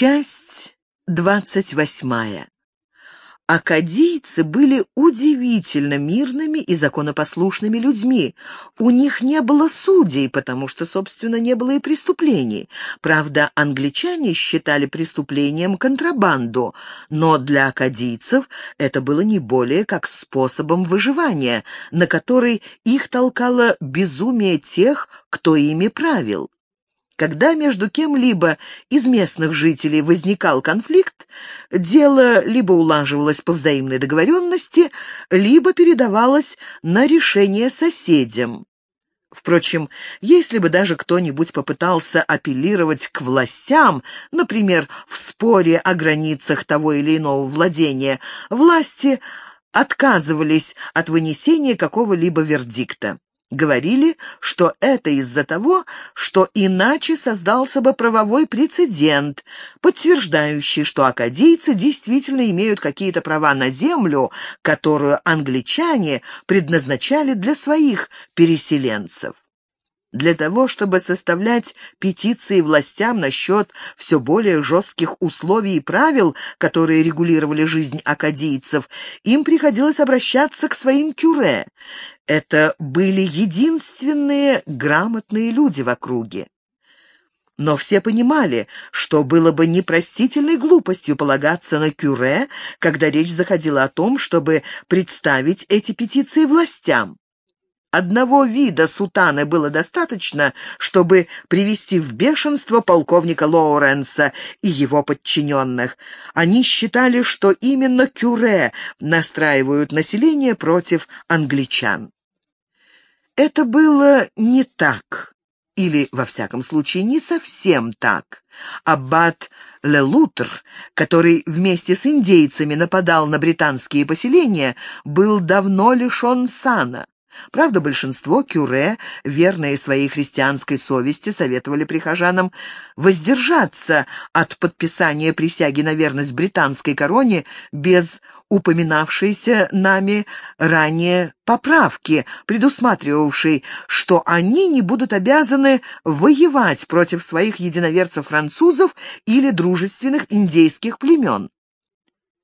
Часть двадцать восьмая. Акадийцы были удивительно мирными и законопослушными людьми. У них не было судей, потому что, собственно, не было и преступлений. Правда, англичане считали преступлением контрабанду, но для акадийцев это было не более как способом выживания, на который их толкало безумие тех, кто ими правил. Когда между кем-либо из местных жителей возникал конфликт, дело либо улаживалось по взаимной договоренности, либо передавалось на решение соседям. Впрочем, если бы даже кто-нибудь попытался апеллировать к властям, например, в споре о границах того или иного владения, власти отказывались от вынесения какого-либо вердикта. Говорили, что это из-за того, что иначе создался бы правовой прецедент, подтверждающий, что акадийцы действительно имеют какие-то права на землю, которую англичане предназначали для своих переселенцев. Для того, чтобы составлять петиции властям насчет все более жестких условий и правил, которые регулировали жизнь акадийцев, им приходилось обращаться к своим кюре. Это были единственные грамотные люди в округе. Но все понимали, что было бы непростительной глупостью полагаться на кюре, когда речь заходила о том, чтобы представить эти петиции властям. Одного вида сутаны было достаточно, чтобы привести в бешенство полковника Лоуренса и его подчиненных. Они считали, что именно кюре настраивают население против англичан. Это было не так, или, во всяком случае, не совсем так. Аббат Лелутр, который вместе с индейцами нападал на британские поселения, был давно лишен сана. Правда, большинство кюре, верные своей христианской совести, советовали прихожанам воздержаться от подписания присяги на верность британской короне без упоминавшейся нами ранее поправки, предусматривавшей, что они не будут обязаны воевать против своих единоверцев-французов или дружественных индейских племен.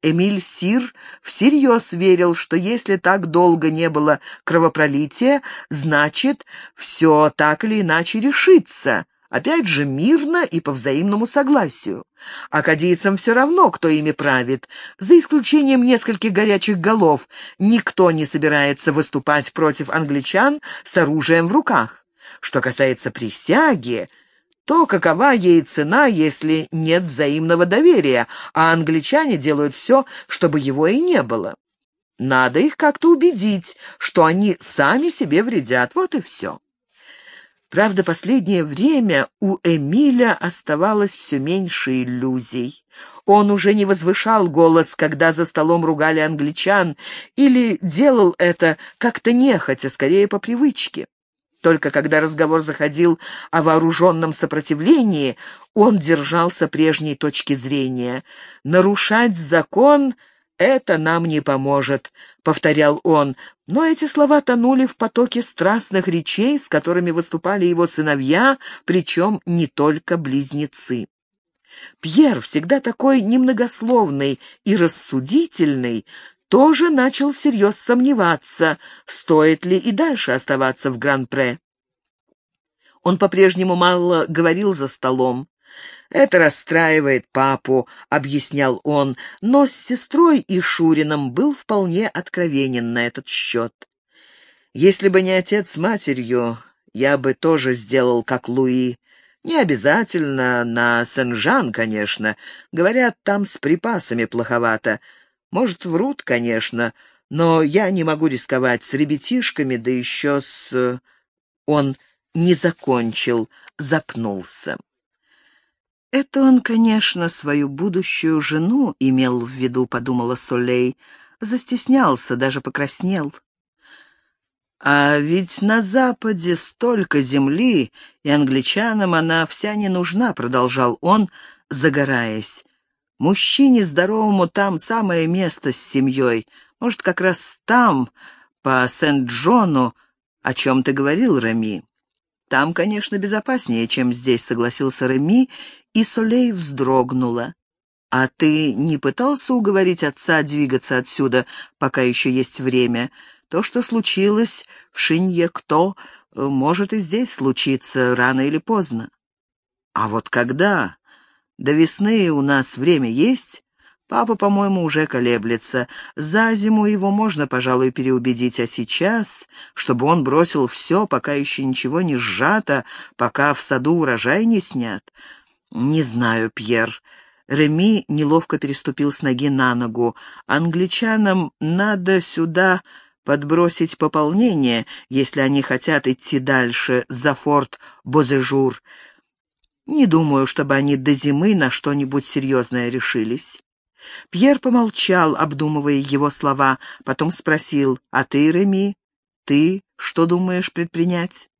Эмиль Сир всерьез верил, что если так долго не было кровопролития, значит, все так или иначе решится. Опять же, мирно и по взаимному согласию. Акадийцам все равно, кто ими правит. За исключением нескольких горячих голов, никто не собирается выступать против англичан с оружием в руках. Что касается присяги, то какова ей цена, если нет взаимного доверия, а англичане делают все, чтобы его и не было? Надо их как-то убедить, что они сами себе вредят, вот и все. Правда, последнее время у Эмиля оставалось все меньше иллюзий. Он уже не возвышал голос, когда за столом ругали англичан, или делал это как-то нехотя, скорее по привычке. Только когда разговор заходил о вооруженном сопротивлении, он держался прежней точки зрения. «Нарушать закон — это нам не поможет», — повторял он, но эти слова тонули в потоке страстных речей, с которыми выступали его сыновья, причем не только близнецы. Пьер, всегда такой немногословный и рассудительный, тоже начал всерьез сомневаться, стоит ли и дальше оставаться в Гран-Пре. Он по-прежнему мало говорил за столом. «Это расстраивает папу», — объяснял он, но с сестрой и Шурином был вполне откровенен на этот счет. «Если бы не отец с матерью, я бы тоже сделал, как Луи. Не обязательно на Сен-Жан, конечно. Говорят, там с припасами плоховато. Может, врут, конечно, но я не могу рисковать с ребятишками, да еще с... Он не закончил, запнулся. Это он, конечно, свою будущую жену имел в виду, подумала Солей. Застеснялся, даже покраснел. А ведь на Западе столько земли, и англичанам она вся не нужна, продолжал он, загораясь. Мужчине здоровому там самое место с семьей. Может, как раз там, по Сент-Джону, о чем ты говорил, Рами. «Там, конечно, безопаснее, чем здесь», — согласился Реми, и Солей вздрогнула. «А ты не пытался уговорить отца двигаться отсюда, пока еще есть время? То, что случилось в Шинье-Кто, может и здесь случиться рано или поздно». «А вот когда? До весны у нас время есть?» Папа, по-моему, уже колеблется. За зиму его можно, пожалуй, переубедить, а сейчас, чтобы он бросил все, пока еще ничего не сжато, пока в саду урожай не снят. Не знаю, Пьер. Реми неловко переступил с ноги на ногу. Англичанам надо сюда подбросить пополнение, если они хотят идти дальше, за форт Бозежур. Не думаю, чтобы они до зимы на что-нибудь серьезное решились. Пьер помолчал, обдумывая его слова, потом спросил, «А ты, Реми, ты что думаешь предпринять?»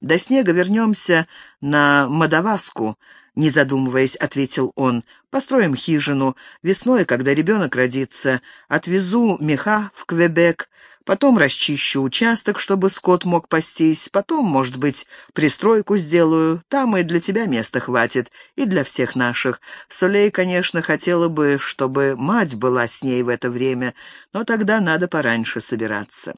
«До снега вернемся на Мадаваску», — не задумываясь, ответил он. «Построим хижину. Весной, когда ребенок родится, отвезу меха в Квебек, потом расчищу участок, чтобы скот мог пастись, потом, может быть, пристройку сделаю. Там и для тебя места хватит, и для всех наших. Солей, конечно, хотела бы, чтобы мать была с ней в это время, но тогда надо пораньше собираться».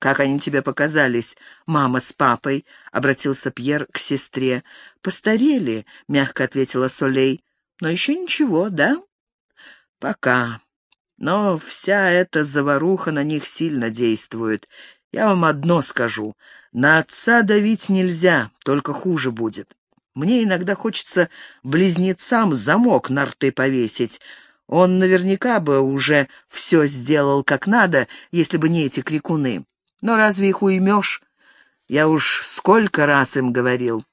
«Как они тебе показались, мама с папой?» — обратился Пьер к сестре. «Постарели», — мягко ответила Солей. «Но еще ничего, да?» «Пока. Но вся эта заваруха на них сильно действует. Я вам одно скажу. На отца давить нельзя, только хуже будет. Мне иногда хочется близнецам замок на рты повесить». Он наверняка бы уже все сделал как надо, если бы не эти крикуны. Но разве их уймешь? Я уж сколько раз им говорил.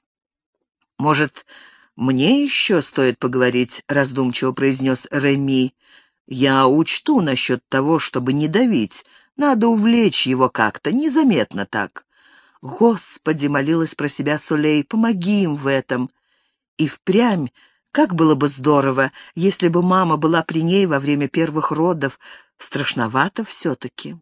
Может, мне еще стоит поговорить, раздумчиво произнес Реми. Я учту насчет того, чтобы не давить. Надо увлечь его как-то, незаметно так. Господи, молилась про себя Сулей, помоги им в этом. И впрямь, как было бы здорово, если бы мама была при ней во время первых родов. Страшновато все-таки.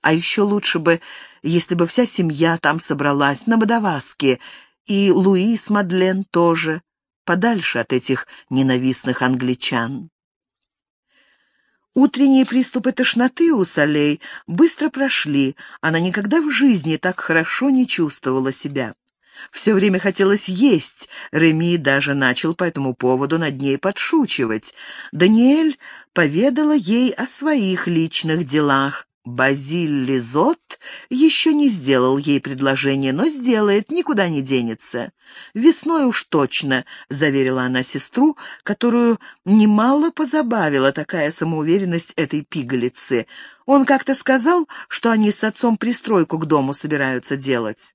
А еще лучше бы, если бы вся семья там собралась, на Мадаваске, и Луис Мадлен тоже, подальше от этих ненавистных англичан. Утренние приступы тошноты у Солей быстро прошли, она никогда в жизни так хорошо не чувствовала себя. Все время хотелось есть, Реми даже начал по этому поводу над ней подшучивать. Даниэль поведала ей о своих личных делах, Базиль Лизот еще не сделал ей предложение, но сделает, никуда не денется. «Весной уж точно», — заверила она сестру, которую немало позабавила такая самоуверенность этой пигалицы. Он как-то сказал, что они с отцом пристройку к дому собираются делать.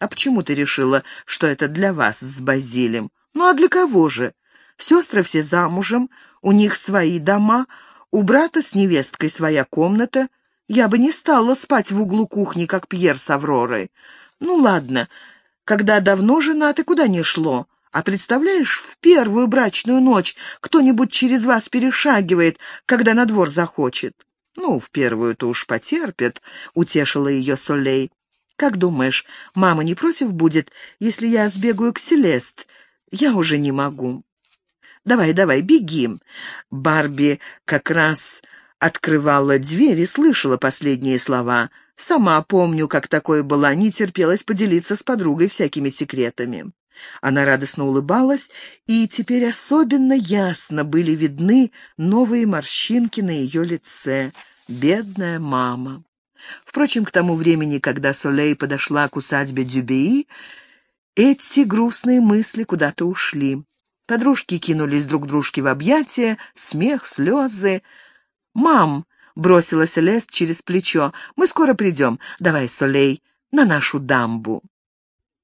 «А почему ты решила, что это для вас с Базилем? Ну а для кого же? Сестры все замужем, у них свои дома, у брата с невесткой своя комната — я бы не стала спать в углу кухни, как Пьер с Авророй. Ну ладно, когда давно женаты, куда не шло. А представляешь, в первую брачную ночь кто-нибудь через вас перешагивает, когда на двор захочет. Ну, в первую-то уж потерпит, — утешила ее Солей. Как думаешь, мама не против будет, если я сбегаю к Селест? Я уже не могу. Давай, давай, беги. Барби как раз открывала дверь и слышала последние слова. Сама помню, как такое была, не терпелась поделиться с подругой всякими секретами. Она радостно улыбалась, и теперь особенно ясно были видны новые морщинки на ее лице. Бедная мама. Впрочем, к тому времени, когда Солей подошла к усадьбе Дюбеи, эти грустные мысли куда-то ушли. Подружки кинулись друг дружке в объятия, смех, слезы. «Мам!» — бросила Селест через плечо. «Мы скоро придем. Давай, Солей, на нашу дамбу».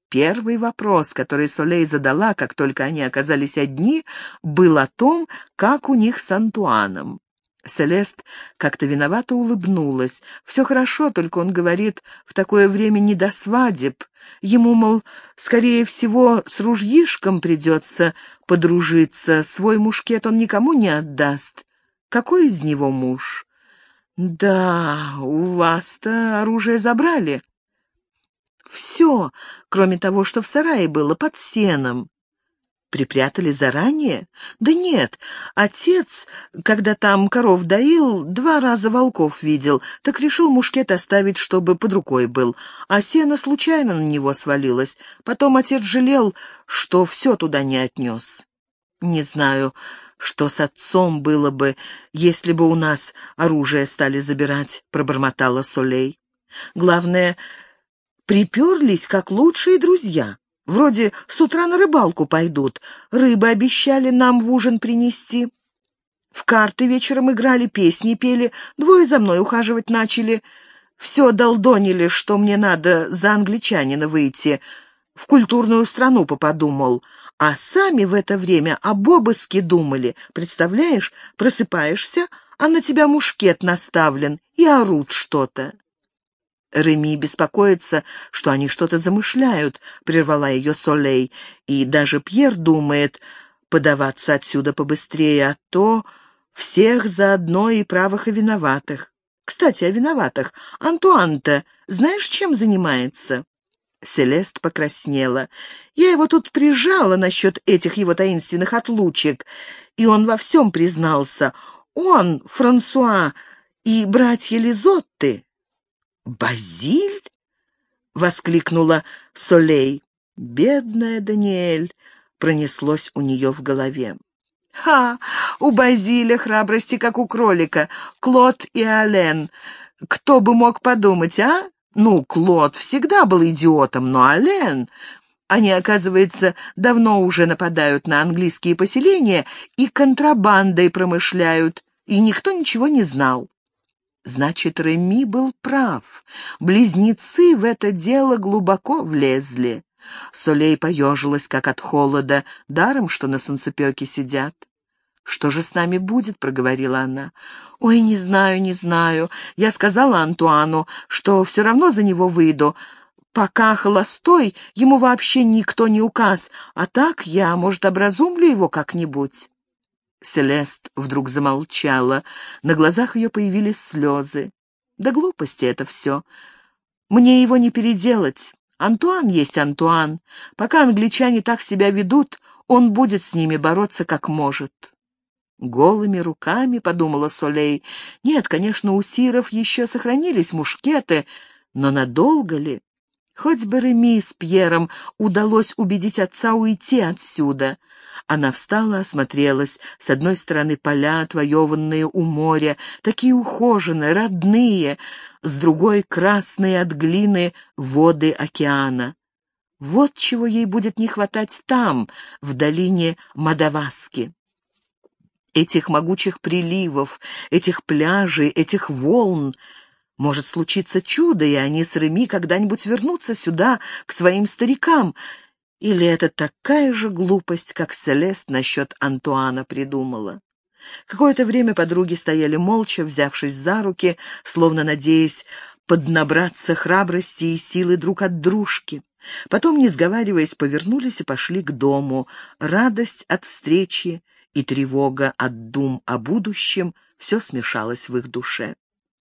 Первый вопрос, который Солей задала, как только они оказались одни, был о том, как у них с Антуаном. Селест как-то виновато улыбнулась. «Все хорошо, только он говорит, в такое время не до свадеб. Ему, мол, скорее всего, с ружьишком придется подружиться, свой мушкет он никому не отдаст. Какой из него муж? Да, у вас-то оружие забрали. Все, кроме того, что в сарае было под сеном. Припрятали заранее? Да нет, отец, когда там коров доил, два раза волков видел, так решил мушкет оставить, чтобы под рукой был, а сено случайно на него свалилось. Потом отец жалел, что все туда не отнес. Не знаю, что с отцом было бы, если бы у нас оружие стали забирать, пробормотала Солей. Главное, приперлись, как лучшие друзья. Вроде с утра на рыбалку пойдут. Рыбы обещали нам в ужин принести. В карты вечером играли, песни пели, двое за мной ухаживать начали. Все долдонили, что мне надо за англичанина выйти. В культурную страну попаду, мол. А сами в это время об обыске думали. Представляешь, просыпаешься, а на тебя мушкет наставлен, и орут что-то. Реми беспокоится, что они что-то замышляют, прервала ее Солей, и даже Пьер думает подаваться отсюда побыстрее, а то всех заодно и правых, и виноватых. Кстати, о виноватых. Антуан-то знаешь, чем занимается?» Селест покраснела. «Я его тут прижала насчет этих его таинственных отлучек, и он во всем признался. Он, Франсуа и братья Лизотты «Базиль?» — воскликнула Солей. «Бедная Даниэль!» — пронеслось у нее в голове. «Ха! У Базиля храбрости, как у кролика. Клод и Ален. Кто бы мог подумать, а? Ну, Клод всегда был идиотом, но Ален...» Они, оказывается, давно уже нападают на английские поселения и контрабандой промышляют, и никто ничего не знал. Значит, Реми был прав. Близнецы в это дело глубоко влезли. Солей поежилась, как от холода, даром, что на солнцепеке сидят. «Что же с нами будет?» — проговорила она. «Ой, не знаю, не знаю. Я сказала Антуану, что все равно за него выйду. Пока холостой, ему вообще никто не указ, а так я, может, образумлю его как-нибудь». Селест вдруг замолчала. На глазах ее появились слезы. Да глупости это все. Мне его не переделать. Антуан есть Антуан. Пока англичане так себя ведут, он будет с ними бороться как может. Голыми руками, — подумала Солей. Нет, конечно, у сиров еще сохранились мушкеты, но надолго ли? Хоть бы Реми с Пьером удалось убедить отца уйти отсюда. Она встала, осмотрелась. С одной стороны поля, отвоеванные у моря, такие ухоженные, родные, с другой — красные от глины воды океана. Вот чего ей будет не хватать там, в долине Мадаваски. Этих могучих приливов, этих пляжей, этих волн — может случиться чудо, и они с Реми когда-нибудь вернутся сюда, к своим старикам. Или это такая же глупость, как Селест насчет Антуана придумала? Какое-то время подруги стояли молча, взявшись за руки, словно надеясь поднабраться храбрости и силы друг от дружки. Потом, не сговариваясь, повернулись и пошли к дому. Радость от встречи и тревога от дум о будущем — все смешалось в их душе.